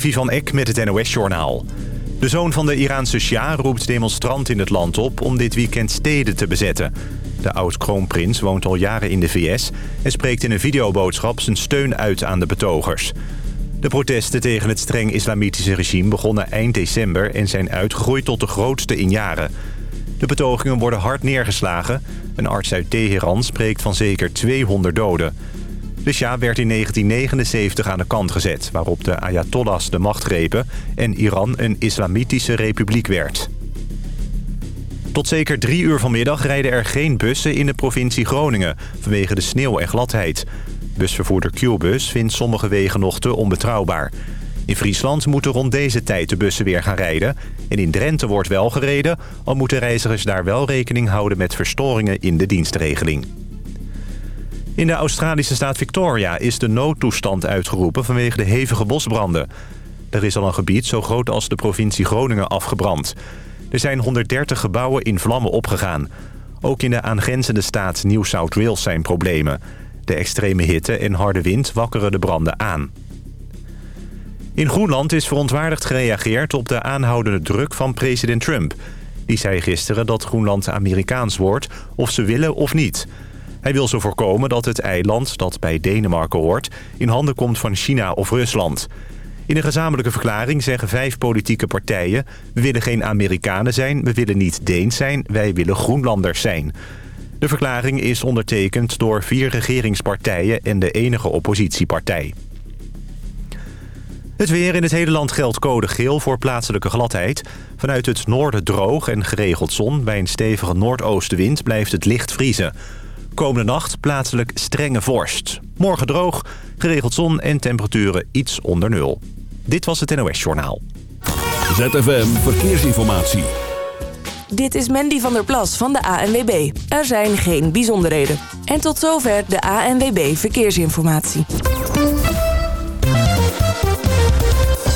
Van Eck met het NOS-journaal. De zoon van de Iraanse Shah roept demonstranten in het land op... om dit weekend steden te bezetten. De oud-kroonprins woont al jaren in de VS... en spreekt in een videoboodschap zijn steun uit aan de betogers. De protesten tegen het streng islamitische regime begonnen eind december... en zijn uitgegroeid tot de grootste in jaren. De betogingen worden hard neergeslagen. Een arts uit Teheran spreekt van zeker 200 doden... De Shah werd in 1979 aan de kant gezet... waarop de Ayatollahs de macht grepen... en Iran een islamitische republiek werd. Tot zeker drie uur vanmiddag rijden er geen bussen in de provincie Groningen... vanwege de sneeuw en gladheid. Busvervoerder Qbus vindt sommige wegen nog te onbetrouwbaar. In Friesland moeten rond deze tijd de bussen weer gaan rijden. En in Drenthe wordt wel gereden... al moeten reizigers daar wel rekening houden met verstoringen in de dienstregeling. In de Australische staat Victoria is de noodtoestand uitgeroepen vanwege de hevige bosbranden. Er is al een gebied zo groot als de provincie Groningen afgebrand. Er zijn 130 gebouwen in vlammen opgegaan. Ook in de aangrenzende staat New South Wales zijn problemen. De extreme hitte en harde wind wakkeren de branden aan. In Groenland is verontwaardigd gereageerd op de aanhoudende druk van president Trump. Die zei gisteren dat Groenland Amerikaans wordt, of ze willen of niet... Hij wil zo voorkomen dat het eiland, dat bij Denemarken hoort... in handen komt van China of Rusland. In een gezamenlijke verklaring zeggen vijf politieke partijen... we willen geen Amerikanen zijn, we willen niet Deens zijn... wij willen Groenlanders zijn. De verklaring is ondertekend door vier regeringspartijen... en de enige oppositiepartij. Het weer in het hele land geldt code geel voor plaatselijke gladheid. Vanuit het noorden droog en geregeld zon. Bij een stevige noordoostenwind blijft het licht vriezen. Komende nacht plaatselijk strenge vorst. Morgen droog, geregeld zon en temperaturen iets onder nul. Dit was het NOS Journaal. ZFM Verkeersinformatie. Dit is Mandy van der Plas van de ANWB. Er zijn geen bijzonderheden. En tot zover de ANWB Verkeersinformatie.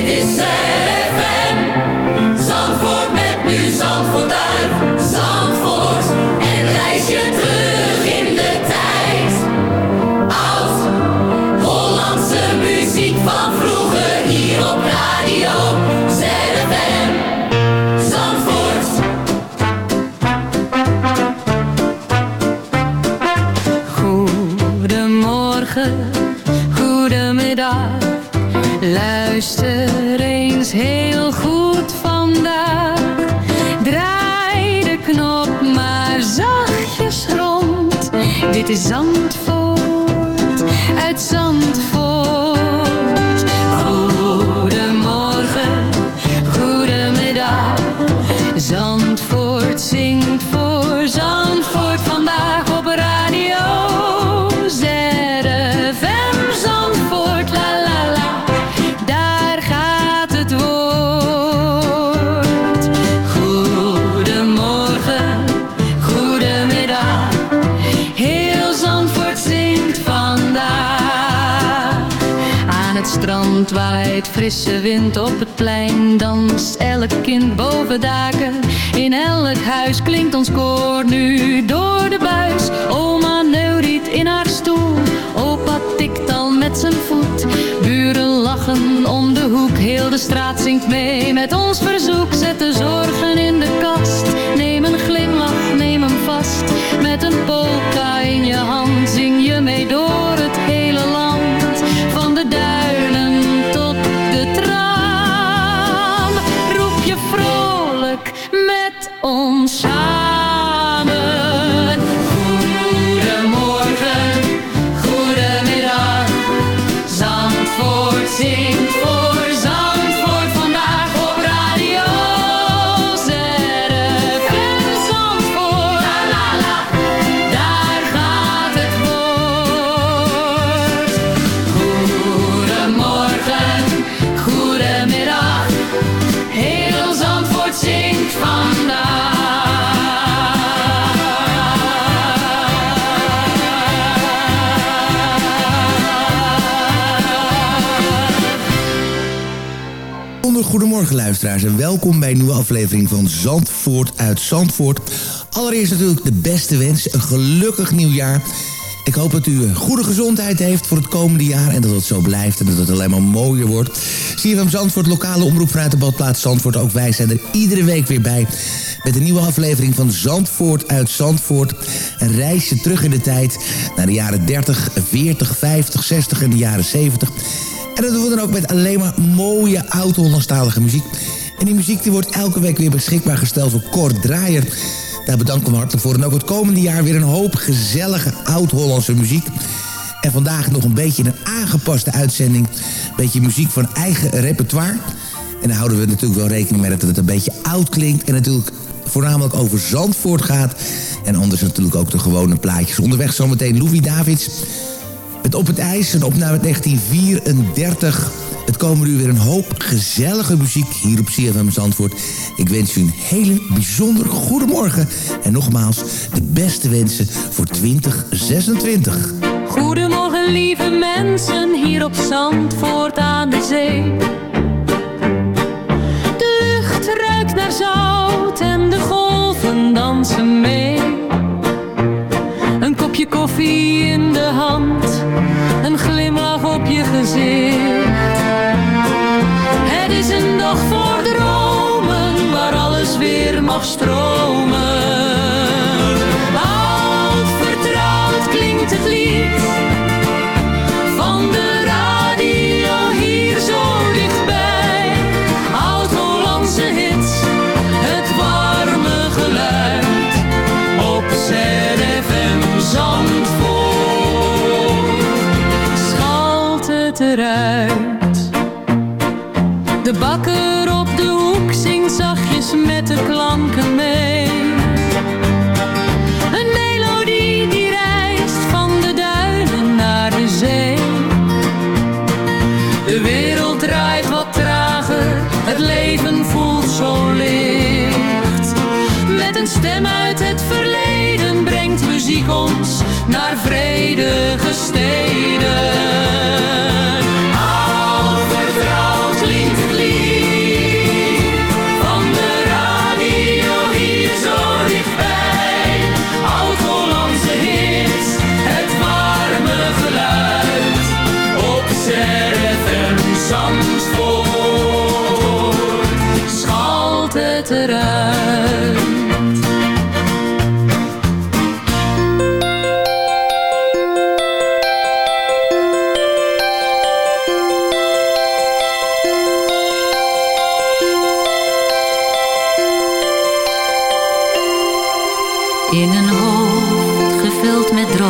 it is sad. Zandvoort, waait frisse wind op het plein, danst elk kind boven daken. In elk huis klinkt ons koor nu door de buis. Oma neuriet in haar stoel, opa tikt al met zijn voet. Buren lachen om de hoek, heel de straat zingt mee met ons verzoek. Zet de zorgen in de kast, goedemorgen luisteraars en welkom bij een nieuwe aflevering van Zandvoort uit Zandvoort. Allereerst natuurlijk de beste wens, een gelukkig nieuwjaar. Ik hoop dat u goede gezondheid heeft voor het komende jaar en dat het zo blijft en dat het alleen maar mooier wordt. CFM Zandvoort, lokale omroep vanuit de badplaats Zandvoort. Ook wij zijn er iedere week weer bij met een nieuwe aflevering van Zandvoort uit Zandvoort. Een reisje terug in de tijd naar de jaren 30, 40, 50, 60 en de jaren 70. En dat doen we dan ook met alleen maar mooie oud-Hollandstalige muziek. En die muziek die wordt elke week weer beschikbaar gesteld door Kort Draaier. Daar bedanken we hartelijk voor. En ook het komende jaar weer een hoop gezellige oud-Hollandse muziek. En vandaag nog een beetje een aangepaste uitzending. Een beetje muziek van eigen repertoire. En dan houden we natuurlijk wel rekening mee dat het een beetje oud klinkt. En natuurlijk voornamelijk over Zandvoort gaat. En anders natuurlijk ook de gewone plaatjes. Onderweg zometeen Louis Davids. Met Op het IJs, een opname uit 1934. Het komen nu weer een hoop gezellige muziek hier op CFM Zandvoort. Ik wens u een hele bijzonder goede morgen. En nogmaals, de beste wensen voor 2026. Goedemorgen lieve mensen hier op Zandvoort aan de zee. De lucht ruikt naar zout en de golven dansen mee. Een kopje koffie in de hand, Het is een dag voor dromen, waar alles weer mag stromen. In een hoofd gevuld met dromen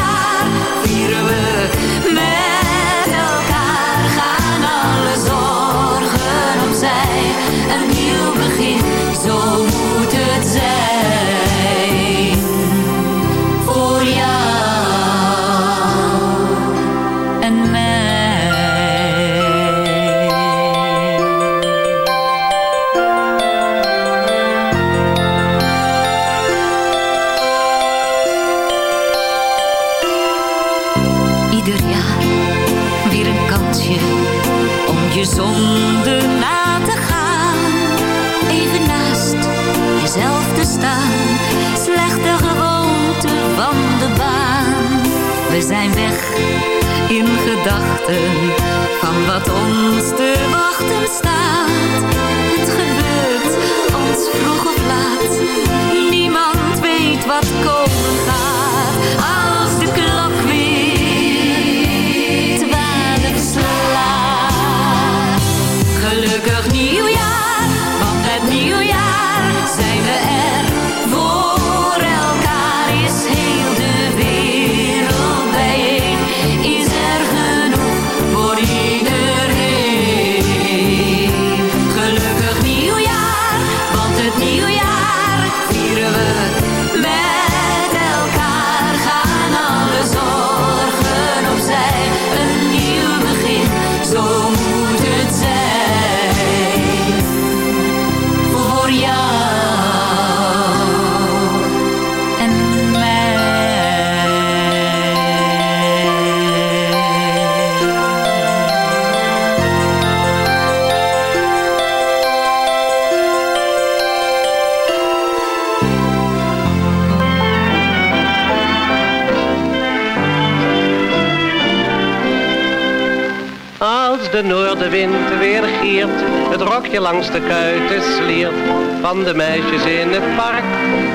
de noordenwind weer giert, het rokje langs de kuiten sliert. Van de meisjes in het park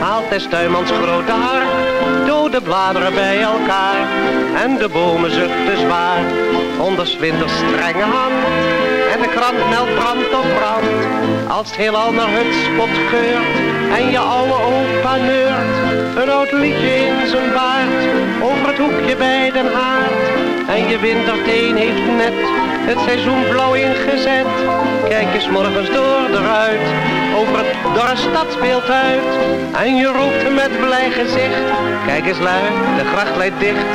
haalt des tuinmans grote hart. Dode bladeren bij elkaar en de bomen zuchten zwaar. Onder winters strenge hand en de krantmelk brandt op brand. Als het heelal naar het spot geurt en je oude opa neurt. Een oud liedje in zijn baard over het hoekje bij den haard. En je winterteen heeft net het seizoen blauw ingezet. Kijk eens morgens door de ruit, over het dorre stadsbeeld uit. En je roept met blij gezicht, kijk eens lui, de gracht leidt dicht.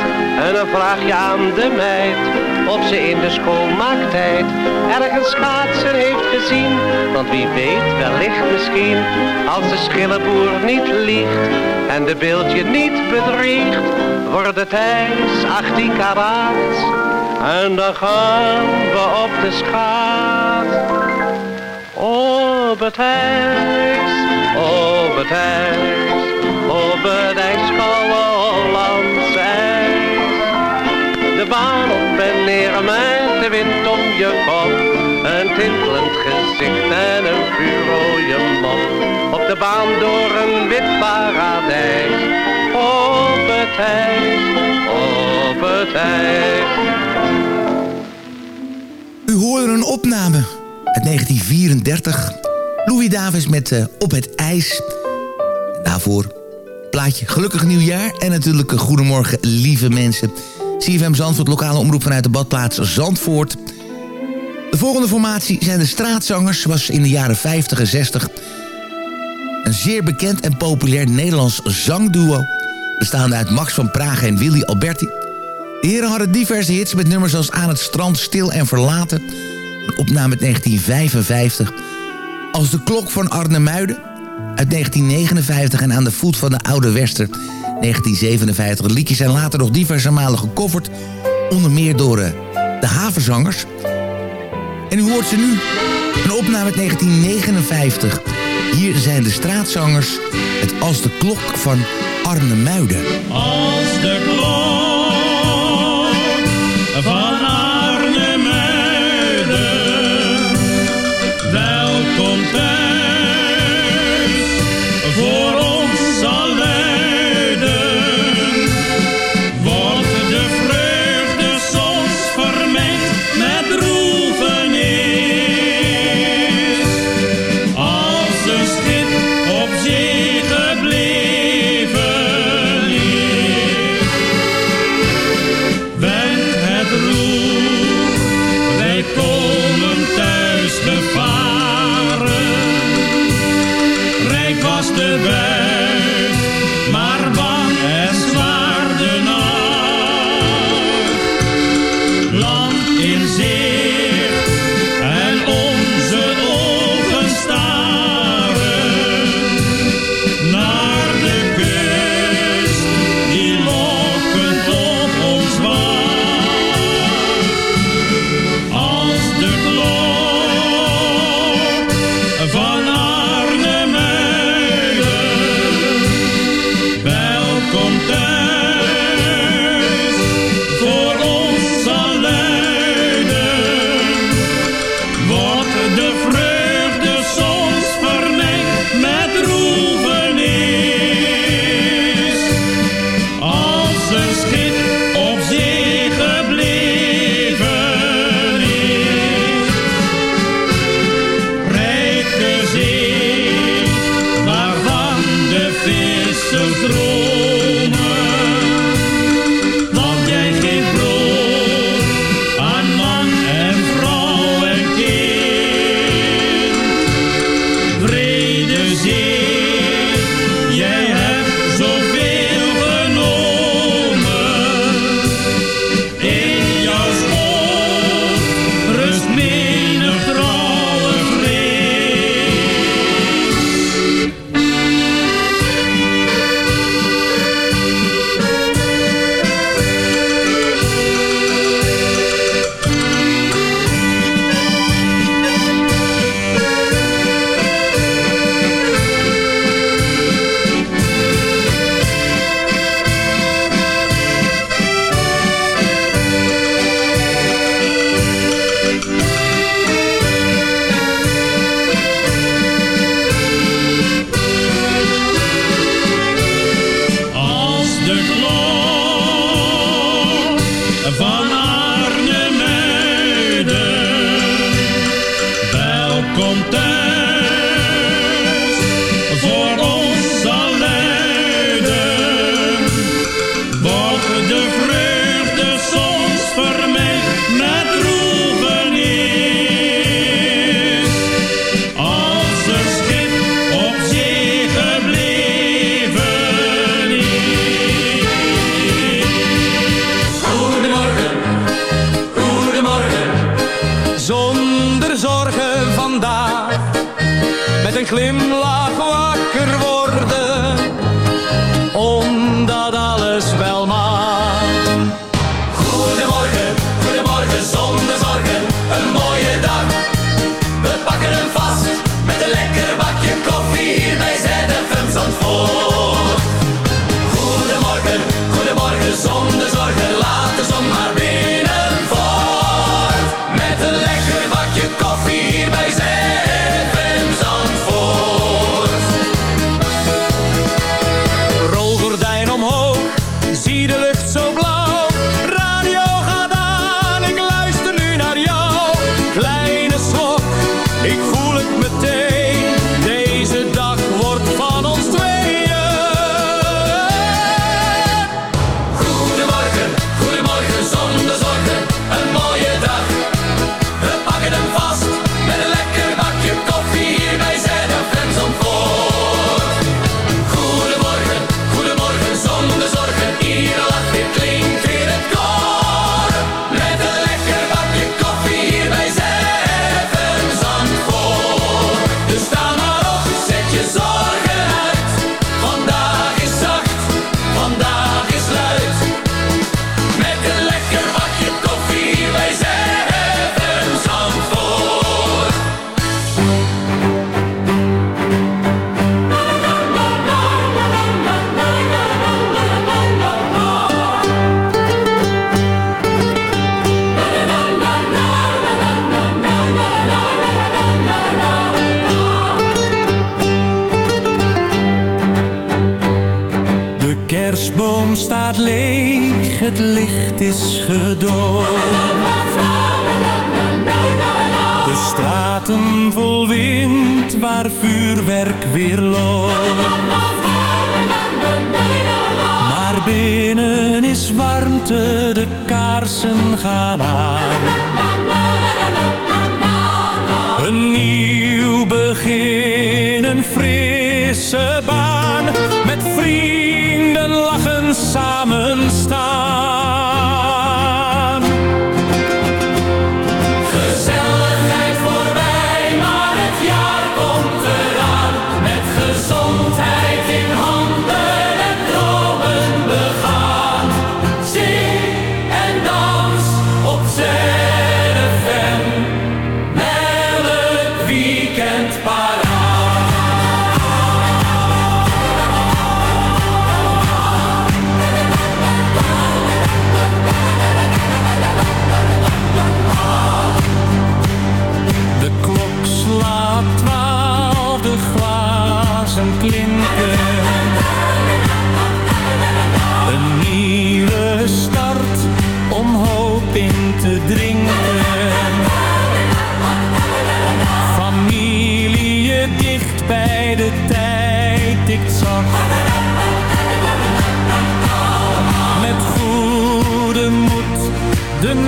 En dan vraag je aan de meid, of ze in de schoonmaaktijd ergens schaatsen heeft gezien. Want wie weet, wellicht misschien, als de schillenboer niet liegt en de beeldje niet bedriegt, wordt het ijs 18 karaat. En dan gaan we op de schaats. op het ijs, op het ijs, op het ijskoude Hollandse ijs. De baan op en neer met de wind om je kop, een tintelend gezicht en een vuurrode mop. Op de baan door een wit paradijs, U hoorde een opname uit 1934. Louis Davis met uh, Op het IJs. Daarvoor plaatje Gelukkig Nieuwjaar. En natuurlijk een Goedemorgen lieve mensen. CFM Zandvoort, lokale omroep vanuit de badplaats Zandvoort. De volgende formatie zijn de straatzangers. Was in de jaren 50 en 60 een zeer bekend en populair Nederlands zangduo. Bestaande uit Max van Praag en Willy Alberti. De heren hadden diverse hits met nummers als Aan het strand, Stil en Verlaten. Een opname uit 1955. Als de klok van Arne Muiden uit 1959 en Aan de voet van de Oude Wester 1957. De liedjes zijn later nog diverse malen gecoverd. Onder meer door uh, de havenzangers. En u hoort ze nu. Een opname uit 1959. Hier zijn de straatzangers. Het Als de klok van Arne Muiden. Als de klok licht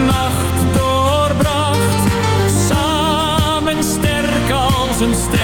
nacht doorbracht. Samen sterk als een ster.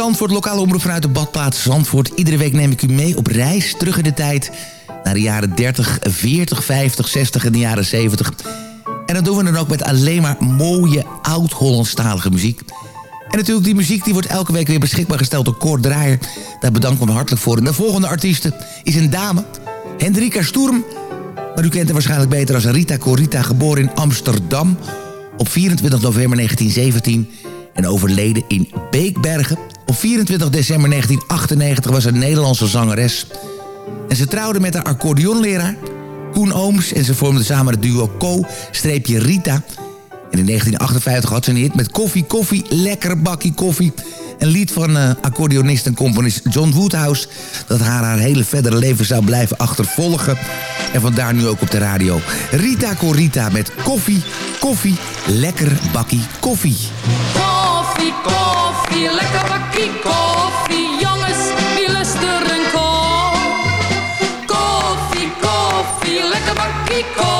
Zandvoort, lokale omroep vanuit de badplaats Zandvoort. Iedere week neem ik u mee op reis terug in de tijd... naar de jaren 30, 40, 50, 60 en de jaren 70. En dat doen we dan ook met alleen maar mooie oud-Hollandstalige muziek. En natuurlijk die muziek die wordt elke week weer beschikbaar gesteld door Kort Draaier. Daar bedanken we hartelijk voor. En de volgende artieste is een dame, Hendrika Sturm. Maar u kent haar waarschijnlijk beter als Rita Corita, geboren in Amsterdam... op 24 november 1917 en overleden in Beekbergen. Op 24 december 1998 was een Nederlandse zangeres. En ze trouwde met haar accordeonleraar Koen Ooms... en ze vormden samen het duo Co-Rita... En in 1958 had ze een hit met Koffie Koffie, lekker bakkie koffie. Een lied van uh, accordeonist en componist John Woodhouse... dat haar haar hele verdere leven zou blijven achtervolgen. En vandaar nu ook op de radio. Rita Corita met Koffie Koffie, lekker bakkie. Koffie, lekker bakkie koffie. Jongens, een kop? Koffie, koffie, lekker bakkie koffie.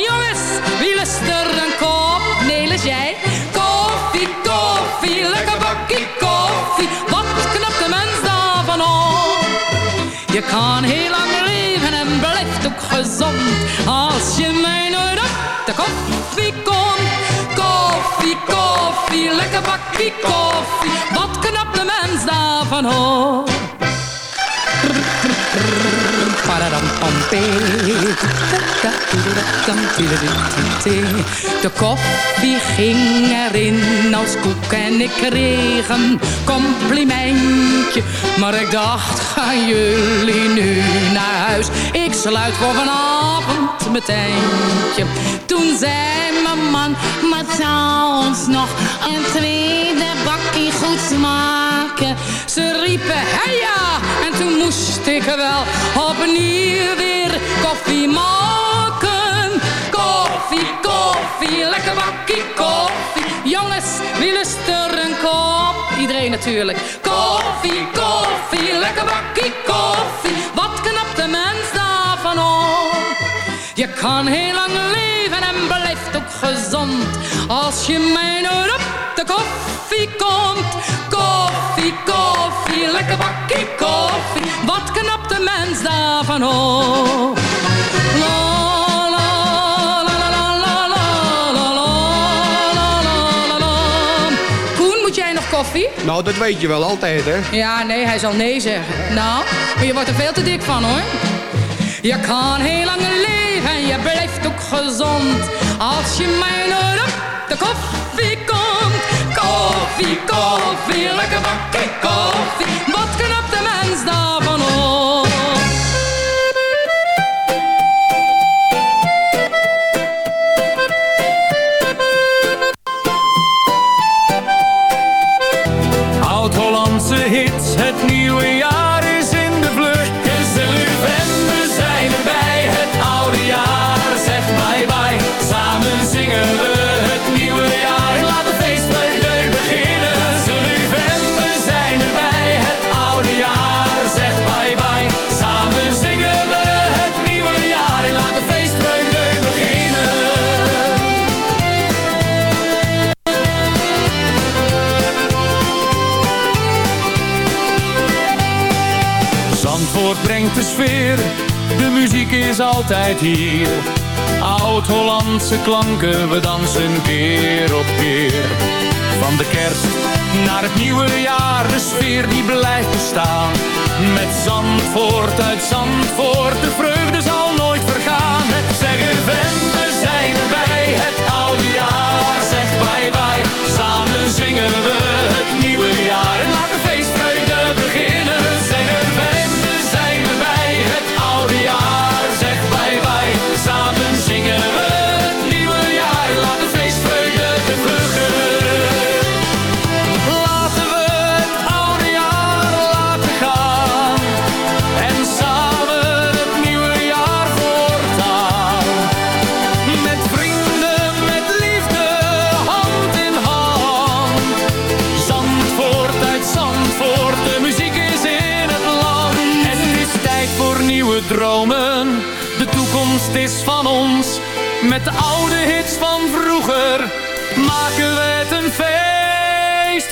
Kan heel lang leven en blijft ook gezond. Als je mij nooit op de koffie komt. Koffie, koffie, lekker bakkie koffie. Wat knapt de mens daarvan op? De koffie ging erin als koek en ik kreeg een complimentje. Maar ik dacht, gaan jullie nu naar huis? Ik sluit voor vanavond mijn tentje. Toen zei mijn man, maar zou ons nog een tweede bakkie goed smaken? Ze riepen, hey ja, en toen moest ik wel opnieuw weer koffie maken. Koffie, koffie, lekker bakkie koffie. Jongens, wie lust er een kop? Iedereen natuurlijk. Koffie, koffie, lekker bakkie koffie. Wat knapt de mens daarvan op? Je kan heel lang gezond. Als je mij nou op de koffie komt. Koffie, koffie, lekker bakkie koffie. Wat knapt de mens daarvan op? Koffie? Nou, dat weet je wel altijd, hè? Ja, nee, hij zal nee zeggen. Nou, maar je wordt er veel te dik van, hoor. Je kan heel lang leven en je blijft ook gezond. Als je mij nooit op de koffie komt. Koffie, koffie, lekker bakkie koffie. Wat knapt de mens daarvan hier. Oud-Hollandse klanken, we dansen keer op keer. Van de kerst naar het nieuwe jaar, de sfeer die blijft bestaan. Maken we het een feest,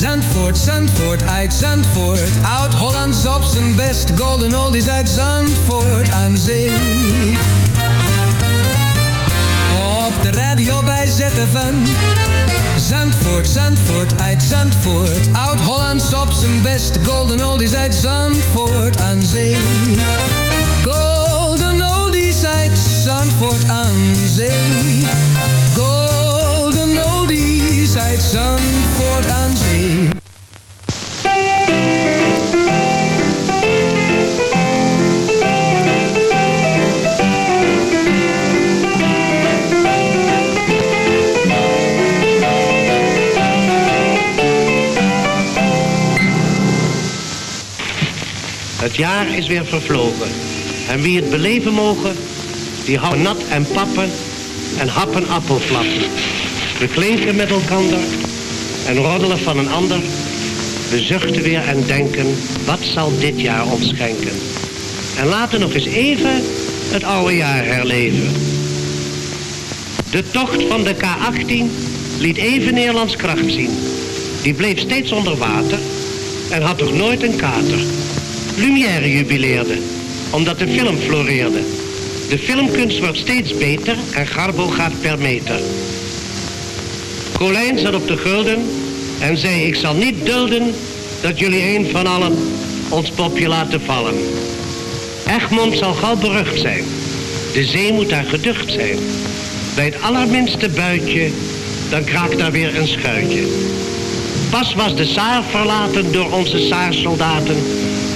Zandvoort, Zandvoort, uit Zandvoort. Oud-Hollands op zijn best. Golden oldies uit Zandvoort aan zee. Op de radio bij ZFM. Zandvoort, Zandvoort, uit Zandvoort. Oud-Hollands op zijn best. Golden oldies uit Zandvoort aan zee. Golden oldies uit Zandvoort aan zee. Uit Zandvoort aan zee. Het jaar is weer vervlogen. En wie het beleven mogen, die houden nat en pappen en happen appelflappen. We klinken met elkander en roddelen van een ander. We zuchten weer en denken, wat zal dit jaar ons schenken? En laten nog eens even het oude jaar herleven. De tocht van de K-18 liet even Nederlands kracht zien. Die bleef steeds onder water en had toch nooit een kater. Lumière jubileerde, omdat de film floreerde. De filmkunst wordt steeds beter en Garbo gaat per meter. Colijn zat op de gulden en zei ik zal niet dulden dat jullie een van allen ons popje laten vallen. Egmond zal gauw berucht zijn. De zee moet daar geducht zijn. Bij het allerminste buitje, dan kraakt daar weer een schuitje. Pas was de Saar verlaten door onze Saarsoldaten.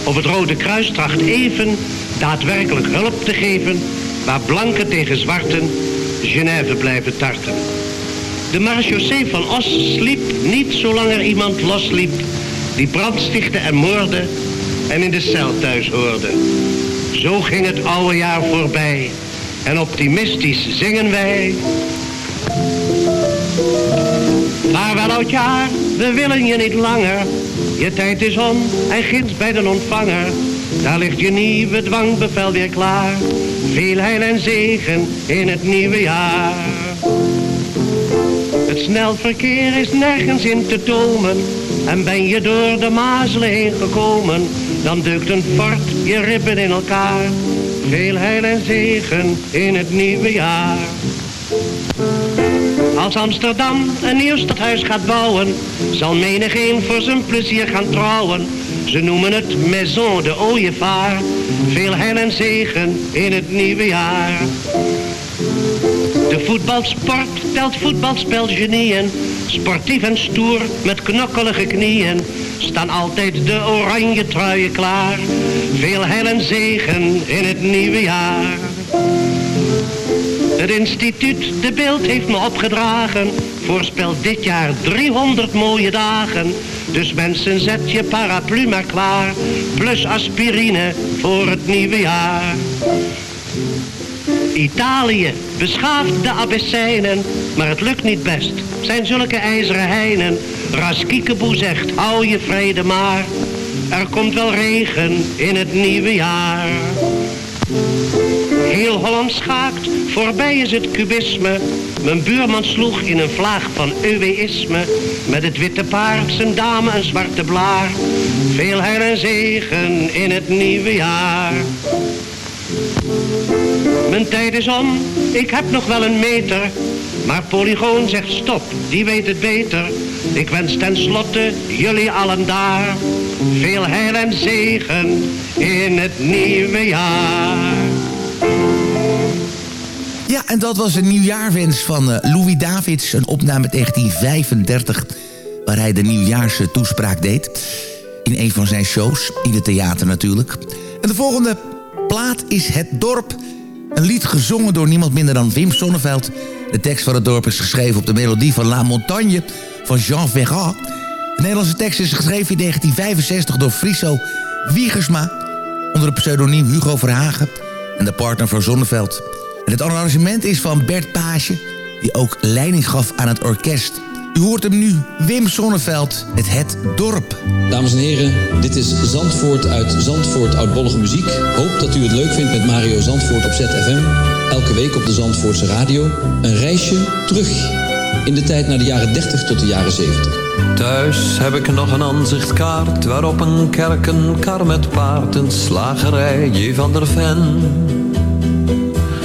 Of het Rode Kruis tracht even daadwerkelijk hulp te geven... waar blanken tegen zwarten Genève blijven tarten. De marechaussee van Os sliep niet zolang er iemand losliep... die brand stichtte en moorde en in de cel thuis hoorde. Zo ging het oude jaar voorbij en optimistisch zingen wij... Vaarwel oud jaar, we willen je niet langer. Je tijd is om en ginds bij de ontvanger. Daar ligt je nieuwe dwangbevel weer klaar. Veel heil en zegen in het nieuwe jaar. Het snelverkeer is nergens in te tomen. En ben je door de mazelen heen gekomen, dan duikt een fort je ribben in elkaar. Veel heil en zegen in het nieuwe jaar. Als Amsterdam een nieuw stadhuis gaat bouwen, zal menigeen voor zijn plezier gaan trouwen. Ze noemen het Maison de Ooievaar. Veel heil en zegen in het nieuwe jaar. De voetbalsport telt voetbalspelgenieën. Sportief en stoer met knokkelige knieën. Staan altijd de oranje truien klaar. Veel heil en zegen in het nieuwe jaar. Het instituut De Beeld heeft me opgedragen. Voorspel dit jaar 300 mooie dagen. Dus mensen zet je paraplu maar klaar. Plus aspirine voor het nieuwe jaar. Italië beschaaft de Abyssijnen, maar het lukt niet best. Zijn zulke ijzeren heinen. Raskiekeboe zegt, hou je vrede maar. Er komt wel regen in het nieuwe jaar. Heel Holland schaakt, voorbij is het kubisme. Mijn buurman sloeg in een vlaag van eweïsme. Met het witte paard, zijn dame een zwarte blaar. Veel heil en zegen in het nieuwe jaar. Mijn tijd is om, ik heb nog wel een meter. Maar Polygoon zegt stop, die weet het beter. Ik wens tenslotte jullie allen daar. Veel heil en zegen in het nieuwe jaar. Ja, en dat was een nieuwjaarwens van uh, Louis Davids. Een opname uit 1935, waar hij de nieuwjaarse toespraak deed. In een van zijn shows, in het theater natuurlijk. En de volgende plaat is Het Dorp. Een lied gezongen door niemand minder dan Wim Sonneveld. De tekst van het dorp is geschreven op de melodie van La Montagne van Jean Ferrat. De Nederlandse tekst is geschreven in 1965 door Friso Wiegersma... onder het pseudoniem Hugo Verhagen en de partner van Zonneveld. En het arrangement is van Bert Page, die ook leiding gaf aan het orkest. U hoort hem nu, Wim Sonneveld, met Het Dorp. Dames en heren, dit is Zandvoort uit Zandvoort Oudbollige Muziek. Hoop dat u het leuk vindt met Mario Zandvoort op ZFM. Elke week op de Zandvoortse radio. Een reisje terug in de tijd naar de jaren 30 tot de jaren 70. Thuis heb ik nog een aanzichtkaart waarop een kerk, een kar met paard, een slagerij, J. van der Ven.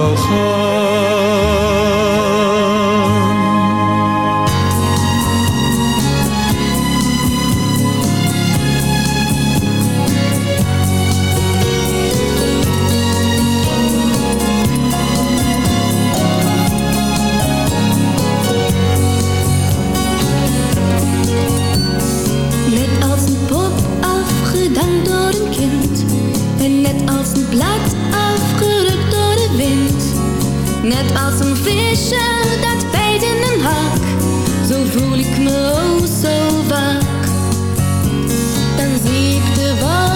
voorbij zou survive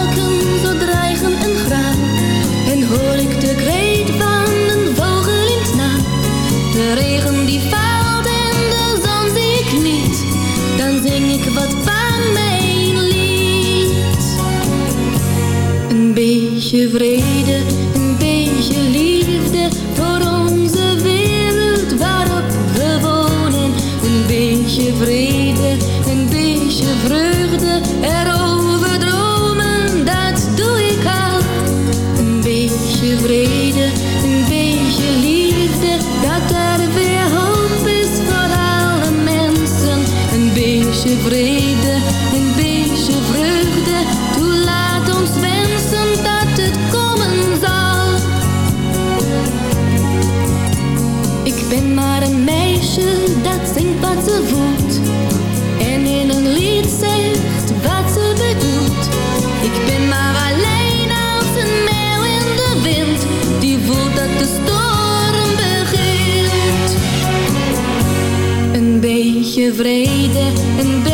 beetje vrede, beetje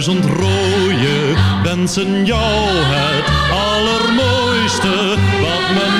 Duizend rode wensen jou het allermooiste. Wat mijn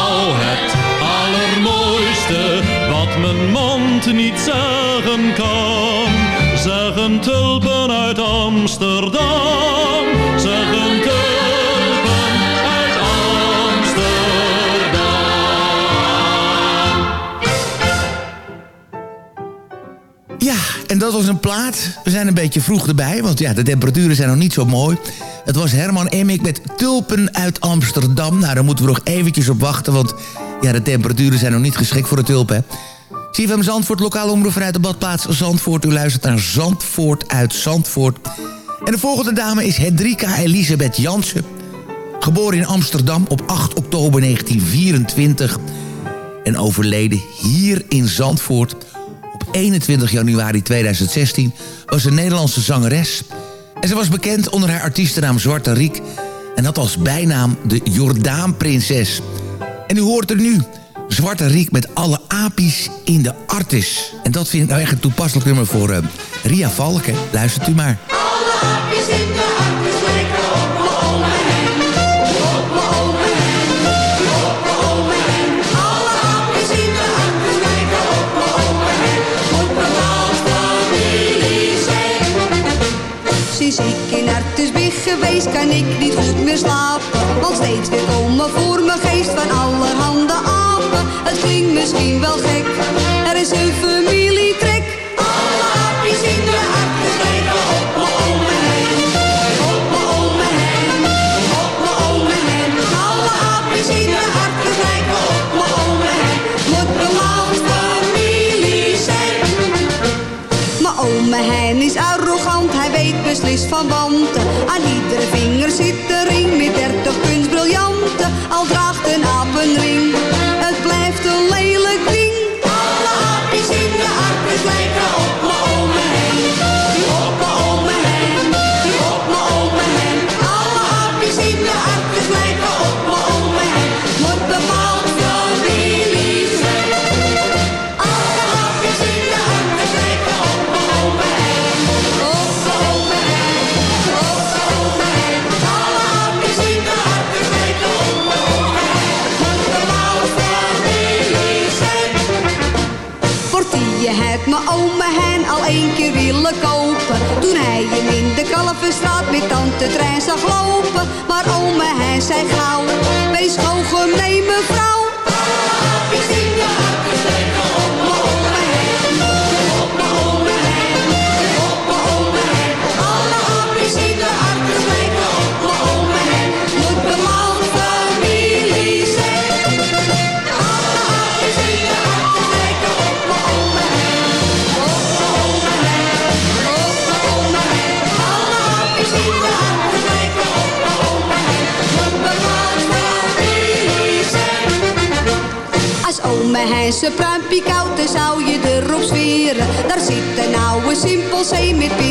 zeggen tulpen uit Amsterdam. Zeggen tulpen uit Amsterdam. Ja, en dat was een plaat. We zijn een beetje vroeg erbij, want ja, de temperaturen zijn nog niet zo mooi. Het was Herman Emmik met tulpen uit Amsterdam. Nou, daar moeten we nog eventjes op wachten, want ja, de temperaturen zijn nog niet geschikt voor de tulpen. hè. CFM Zandvoort, lokale omroep vanuit de badplaats Zandvoort. U luistert naar Zandvoort uit Zandvoort. En de volgende dame is Hendrika Elisabeth Jansen. Geboren in Amsterdam op 8 oktober 1924. En overleden hier in Zandvoort op 21 januari 2016... was een Nederlandse zangeres. En ze was bekend onder haar artiestennaam Zwarte Riek... en had als bijnaam de Jordaanprinses. En u hoort er nu... Zwarte Riek met alle apies in de artis. En dat vind ik nou echt een toepasselijk nummer voor eh, Ria Valken. Luistert u maar. Sinds ik in Artes ben geweest kan ik niet goed meer slapen Want steeds weer komen voor mijn geest van klinkt misschien wel gek, er is een koud, dan zou je erop zweren. Daar zit een oude simpelzee met pindas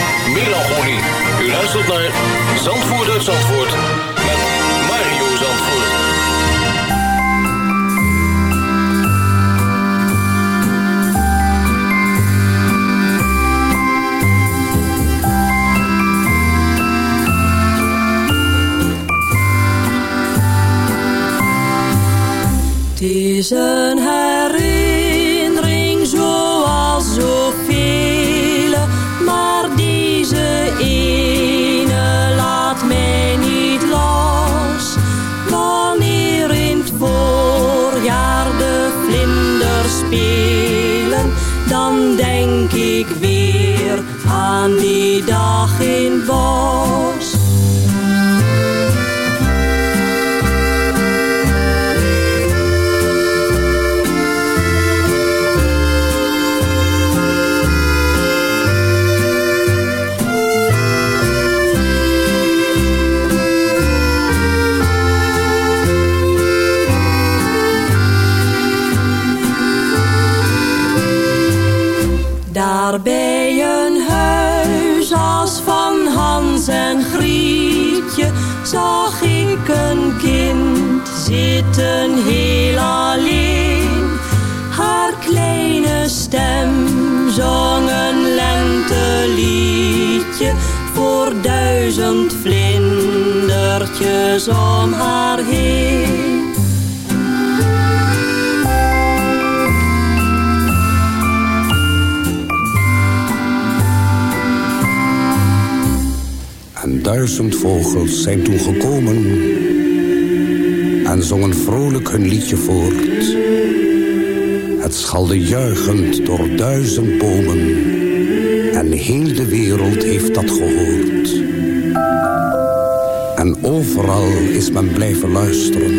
naar Zandvoort vlindertjes om haar heen. En duizend vogels zijn toen gekomen en zongen vrolijk hun liedje voort. Het schalde juichend door duizend bomen en heel de wereld heeft dat gehoord. En overal is men blijven luisteren.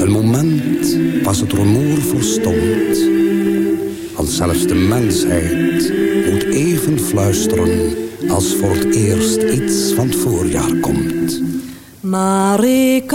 Een moment was het rumoer verstomd. Want zelfs de mensheid moet even fluisteren als voor het eerst iets van het voorjaar komt. Maar ik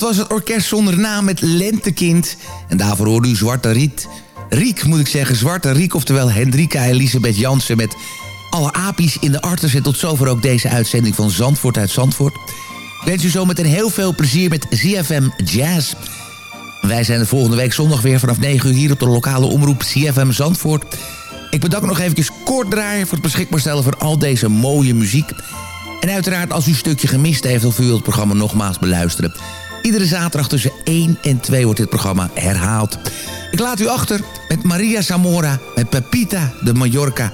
dat was het orkest zonder naam met Lentekind. En daarvoor hoorde u Zwarte Riet. Riek, moet ik zeggen. Zwarte Riek, oftewel Hendrika Elisabeth Jansen... met alle apies in de arters. En tot zover ook deze uitzending van Zandvoort uit Zandvoort. Ik wens u zo meteen heel veel plezier met ZFM Jazz. Wij zijn de volgende week zondag weer vanaf 9 uur hier op de lokale omroep CFM Zandvoort. Ik bedank nog eventjes kort draaien voor het beschikbaar stellen van al deze mooie muziek. En uiteraard als u een stukje gemist heeft of u wilt het programma nogmaals beluisteren. Iedere zaterdag tussen 1 en 2 wordt dit programma herhaald. Ik laat u achter met Maria Zamora, met Pepita de Mallorca.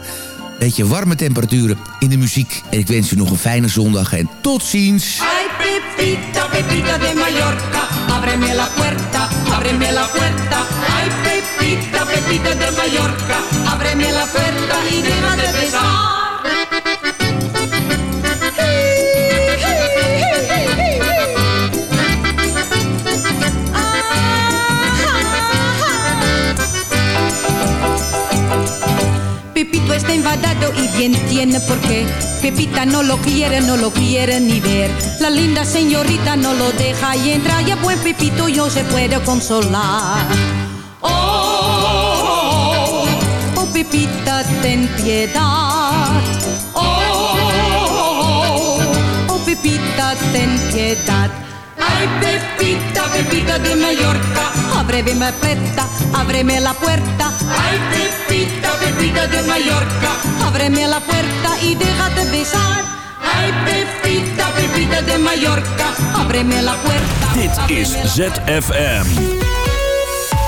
Beetje warme temperaturen in de muziek. En ik wens u nog een fijne zondag en tot ziens. Ay, Pepita, Pepita de Mallorca, ábreme la puerta, ábreme la puerta. Ay, Pepita, Pepita de Mallorca, ábreme la puerta y besar. Pepito está enfadado y bien tiene por qué. Pepita no lo quiere, no lo quiere ni ver. La linda señorita no lo deja y entra. Y a buen Pepito yo se puede consolar. Oh, oh, Pepita, ten piedad. Oh, oh, Pepita, ten piedad. Ay, Pepita, Pepita de Mallorca, Ábreme la puerta, ábreme la puerta. Ay, Pepita, Pepita de Mallorca, Ábreme la puerta y déjate besar. Ay, Pepita, Pepita de Mallorca, Ábreme la puerta. Dit is ZFM.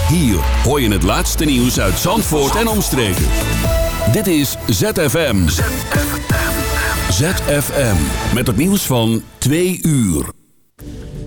Hier hoor je het laatste nieuws uit Zandvoort en omstreken. Dit is ZFM. ZFM. Met het nieuws van 2 uur.